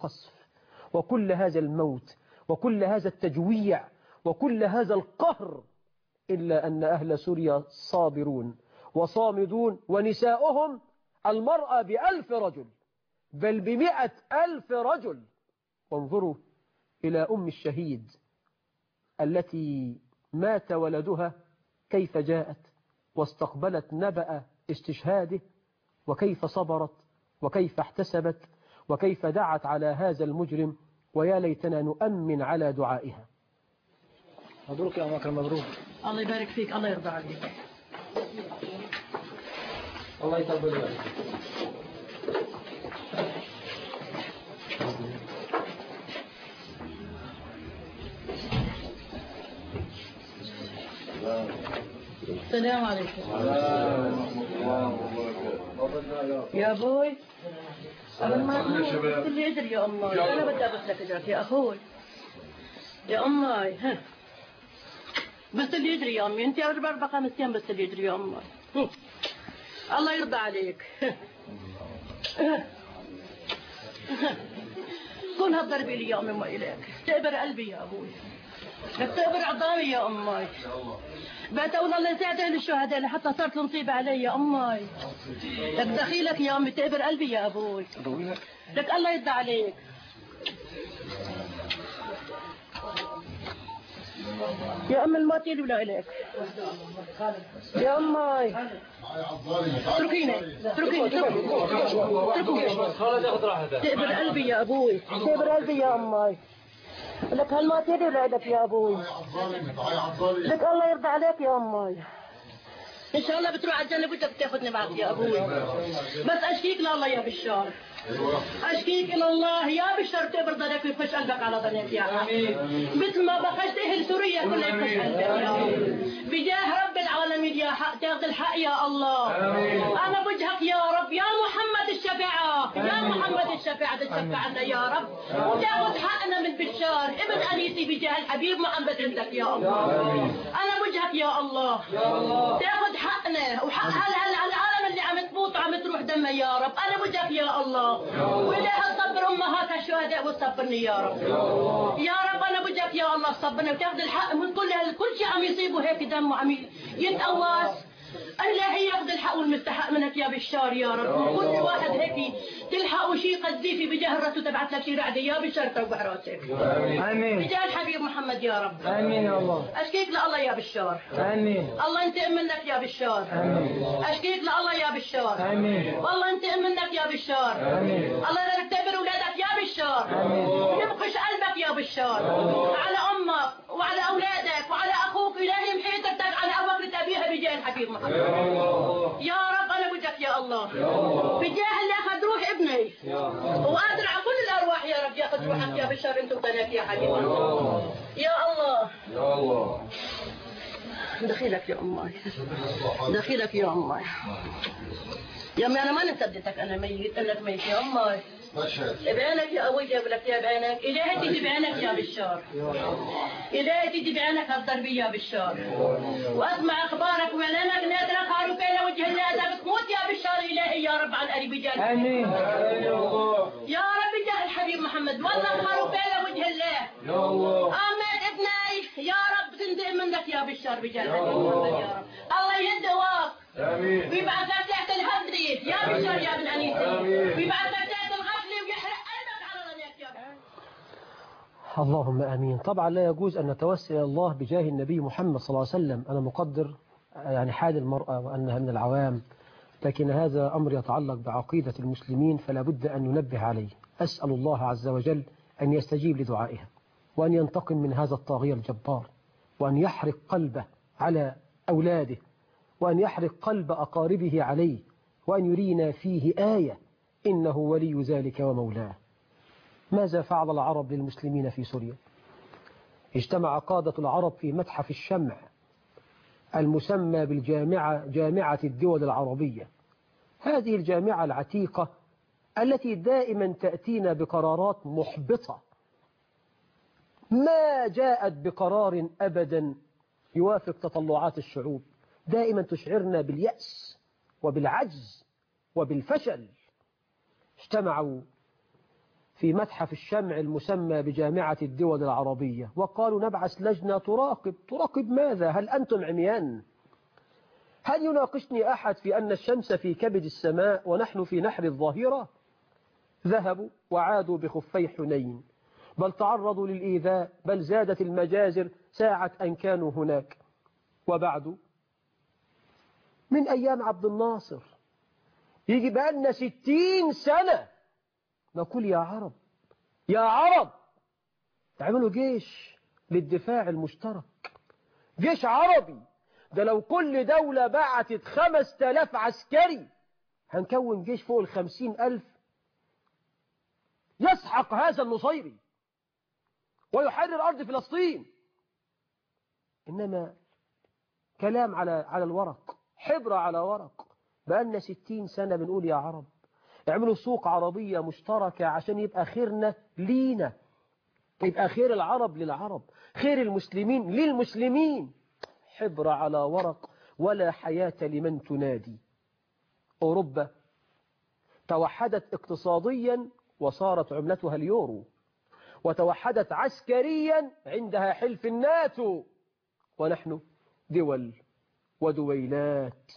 القصف وكل هذا الموت وكل هذا التجويع وكل هذا القهر إلا أن أهل سوريا صابرون وصامدون ونساؤهم المرأة بألف رجل بل بمئة ألف رجل. وانظروا إلى أم الشهيد التي مات ولدها كيف جاءت واستقبلت نبأ استشهاده وكيف صبرت وكيف احتسبت وكيف دعت على هذا المجرم ويا ليتنا نؤمن على دعائها. مبروك يا أماكن مبروك. الله يبارك فيك الله يرضى عليك. الله يتقبل عليك. السلام عليكم. يا أبوي ما قلت لي ادري يا أمي. أنا بدي ابث لك اجرك يا أخوي. يا أمي. ها. بس اللي يدري يا أمي. أنت أربع أربع خمس أيام بس اللي يدري يا أمي. الله يرضى عليك. كون هالضرب لي يا أمي ما إليك. تقبر قلبي يا أبوي. تقبر عظامي يا امي بقيت أقول الله يساعد الشهداء لحتى صارت المصيبه علي يا امي لك دخيلك يا امي تقبر قلبي يا أبوي لك الله يرضى عليك يا ام الموت يلي ولا يا امي اتركيني اتركيني اتركيني تقبر قلبي يا أبوي تقبر قلبي يا امي لك ولا الك يا أبوي. لك الله يرضى عليك يا أمي. إن شاء الله بتروح على الجنة بدك تاخذني معك يا أبوي. بس أشكيك لله يا بشار. أشكيك إلى الله يا بشار. تقبر ضنك ويخش قلبك على ضنك يا حبيبي مثل ما بخشت أهل سوريا كلها يخش قلبك يا رب بجاه رب العالمين يا حق تاخذ الحق يا الله. أنا بوجهك يا رب. يا محمد الشفاعة. يا محمد الشفاعة تشفع لنا يا رب. وتاخذ حقنا من بشار. ابن أنيسي بجاه الحبيب محمد عندك يا الله. أنا بوجهك يا الله. تاخذ حقنا وحق العالم اللي عم تموت وعم تروح دمها يا رب؟ أنا بوجهك يا الله. وإليها صبر امهات الشهداء وصبرني يا رب؟ يا رب أنا بوجهك يا الله صبرنا وتاخذ الحق من كل كل شيء عم يصيبه هيك دم وعم يتقواس إلهي ياخذ الحق والمستحق منك يا بشار يا رب. كل واحد هيك تلحقوا شيء قذيفي بجاه الرسول تبعت لك شيء رعدة يا بشار توقع راسك آمين. بجاه الحبيب محمد يا رب. آمين يا الله. أشكيك لله يا بشار آمين. الله ينتقم منك يا بشار آمين. أشكيك لله يا بشار آمين. والله ينتقم منك يا بشار آمين. الله لا تكتبر اولادك يا بشار يبقش قلبك يا بشار على أمك وعلى أولادك وعلى أخوك إلهي ابيها بجاه الحبيب محمد. يا رب أنا بدك يا الله. بجاه اللي أخذ روح ابني. وقادر على كل الأرواح يا رب. ياخذ روحك يا بشار أنت وبنك يا حبيبي يا الله. يا الله. دخيلك يا أمي. دخيلك يا أمي. يا أمي أنا ما نصدقتك أنا ميت انك ميت يا أمي. مشهد بعينك يا أبوي جاب لك يا بعينك الهي تجي بعينك يا بشار. الهي تجي بعينك هالضربيه يا بشار. وأسمع أخبارك واعلانك نادرك هاروكينا وجه الله اذا بتموت يا بشار إلهي يا رب عن قريب جل آمين. يا رب جاه الحبيب محمد والله هاروكينا وجه الله. يا الله. آمين. ابني يا رب منك يا بشار محمد يا رب. الله يهد واق آمين. ويبعث لك تحت الهدري يا بشار يا ابن انيسي ويبعث لك تحت الغفل ويحرق قلبك على ضنيك يا بشار اللهم آمين. طبعا لا يجوز أن نتوسل إلى الله بجاه النبي محمد صلى الله عليه وسلم. أنا مقدر يعني حال المرأة وأنها من العوام لكن هذا أمر يتعلق بعقيدة المسلمين فلا بد أن ننبه عليه. أسأل الله عز وجل أن يستجيب لدعائها وأن ينتقم من هذا الطاغية الجبار. وأن يحرق قلبه على أولاده وأن يحرق قلب أقاربه عليه وأن يرينا فيه آية إنه ولي ذلك ومولاه. ماذا فعل العرب للمسلمين في سوريا؟ اجتمع قادة العرب في متحف الشمع المسمى بالجامعة جامعة الدول العربية. هذه الجامعة العتيقة التي دائما تأتينا بقرارات محبطة ما جاءت بقرار أبدا يوافق تطلعات الشعوب. دائما تشعرنا باليأس وبالعجز وبالفشل. اجتمعوا في متحف الشمع المسمى بجامعة الدول العربية وقالوا نبعث لجنة تراقب. تراقب ماذا؟ هل أنتم عميان؟ هل يناقشني أحد في أن الشمس في كبد السماء ونحن في نحر الظاهرة؟ ذهبوا وعادوا بخفي حنين. بل تعرضوا للإيذاء بل زادت المجازر ساعة أن كانوا هناك. وبعد من أيام عبد الناصر يجي بقالنا ستين سنة نقول يا عرب يا عرب تعملوا جيش للدفاع المشترك. جيش عربي ده لو كل دولة بعتت خمس تلاف عسكري هنكون جيش فوق الخمسين ألف. يسحق هذا النصيري. ويحرر أرض فلسطين. إنما كلام على على الورق حبر على ورق. بقالنا ستين سنة بنقول يا عرب اعملوا سوق عربية مشتركة عشان يبقى خيرنا لينا. يبقى خير العرب للعرب خير المسلمين للمسلمين. حبر على ورق ولا حياة لمن تنادي. أوروبا توحدت اقتصاديا وصارت عملتها اليورو. وتوحدت عسكريا عندها حلف الناتو. ونحن دول ودويلات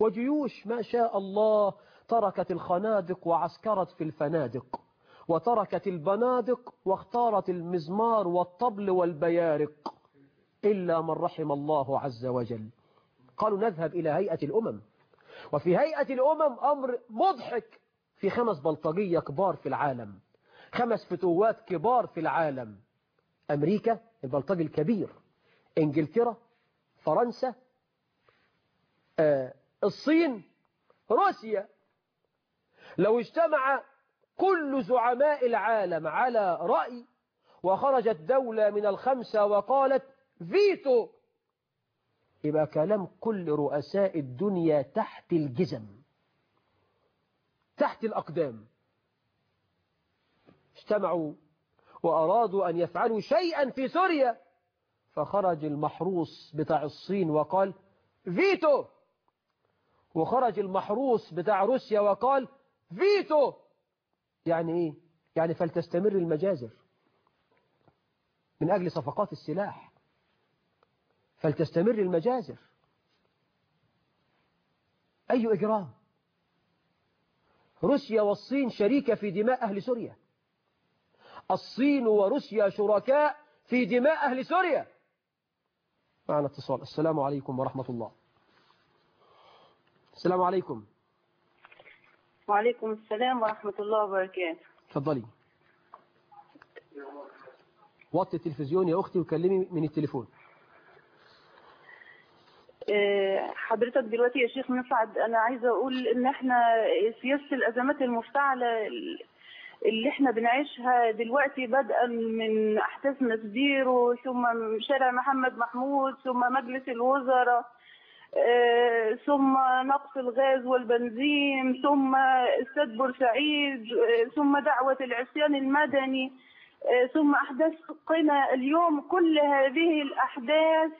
وجيوش ما شاء الله تركت الخنادق وعسكرت في الفنادق وتركت البنادق واختارت المزمار والطبل والبيارق إلا من رحم الله عز وجل. قالوا نذهب إلى هيئة الأمم. وفي هيئة الأمم أمر مضحك في خمس بلطجية كبار في العالم. خمس فتوات كبار في العالم. أمريكا البلطجي الكبير. إنجلترا فرنسا آه الصين روسيا. لو اجتمع كل زعماء العالم على رأي وخرجت دولة من الخمسة وقالت فيتو يبقى كلام كل رؤساء الدنيا تحت الجزم تحت الأقدام. اجتمعوا وأرادوا أن يفعلوا شيئا في سوريا فخرج المحروس بتاع الصين وقال فيتو! وخرج المحروس بتاع روسيا وقال فيتو! يعني إيه؟ يعني فلتستمر المجازر من أجل صفقات السلاح. فلتستمر المجازر. أي إجرام؟ روسيا والصين شريكة في دماء أهل سوريا. الصين وروسيا شركاء في دماء أهل سوريا. معنا اتصال. السلام عليكم ورحمة الله. السلام عليكم. وعليكم السلام ورحمة الله وبركاته. تفضلي. وطي التلفزيون يا أختي وكلمي من التليفون. آه، حضرتك دلوقتي يا شيخ مسعد أنا عايزة أقول إن إحنا سياسة الأزمات المفتعلة اللي إحنا بنعيشها دلوقتي بدءا من أحداث مسبيرو ثم شارع محمد محمود ثم مجلس الوزراء آه، ثم نقص الغاز والبنزين ثم استاد بورسعيد آه، ثم دعوة العصيان المدني. ثم أحداث قنا اليوم كل هذه الأحداث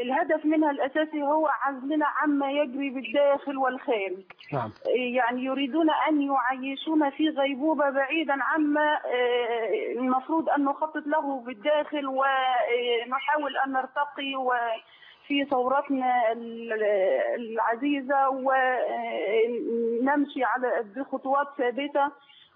الهدف منها الأساسي هو عزلنا عما يجري بالداخل والخارج. نعم. يعني يريدون أن يعيشونا في غيبوبة بعيدا عما آه، المفروض أن نخطط له بالداخل ونحاول أن نرتقي وفي ثورتنا ال- العزيزة ونمشي على بخطوات ثابتة.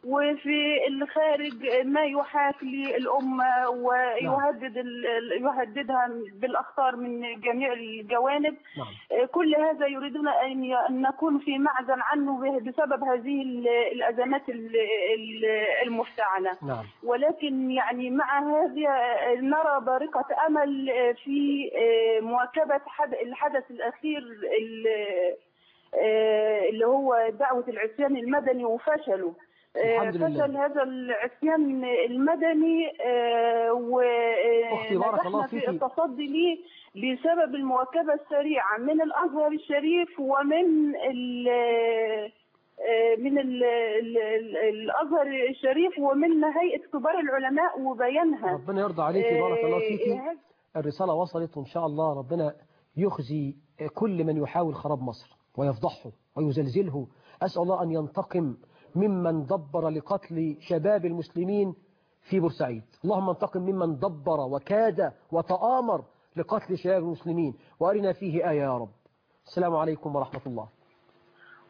وفي الخارج ما يحاك للأمة ويهدد ال- ال- يهددها بالأخطار من جميع الجوانب. نعم. كل هذا يريدون أن نكون في معزل عنه بسبب هذه ال- الأزمات ال- ال- المفتعلة نعم. ولكن يعني مع هذه نرى بارقة أمل في مواكبة حد- الحدث الأخير ال- اللي هو دعوة العصيان المدني وفشله. فشل هذا العصيان المدني الله ونجحنا في فيكي. التصدي ليه بسبب المواكبة السريعة من الأزهر الشريف ومن ال من ال ال ال الأزهر الشريف ومن هيئة كبار العلماء وبيانها. ربنا يرضى عليكي بارك الله فيكي آه، الرسالة وصلت وإن شاء الله ربنا يخزي كل من يحاول خراب مصر ويفضحه ويزلزله. أسأل الله أن ينتقم ممن دبر لقتل شباب المسلمين في بورسعيد. اللهم انتقم ممن دبر وكاد وتآمر لقتل شباب المسلمين. وأرنا فيه آية يا رب. السلام عليكم ورحمة الله.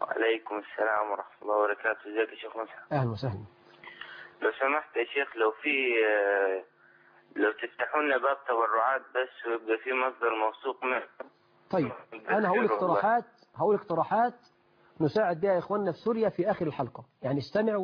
وعليكم السلام ورحمة الله وبركاته. ازيك يا شيخ مسعد أهلا وسهلا. لو سمحت يا شيخ لو في لو تفتحوا لنا باب تبرعات بس ويبقى في مصدر موثوق منه. طيب أنا هقول اقتراحات هقول اقتراحات. نساعد بها إخواننا في سوريا في آخر الحلقة. يعني استمعوا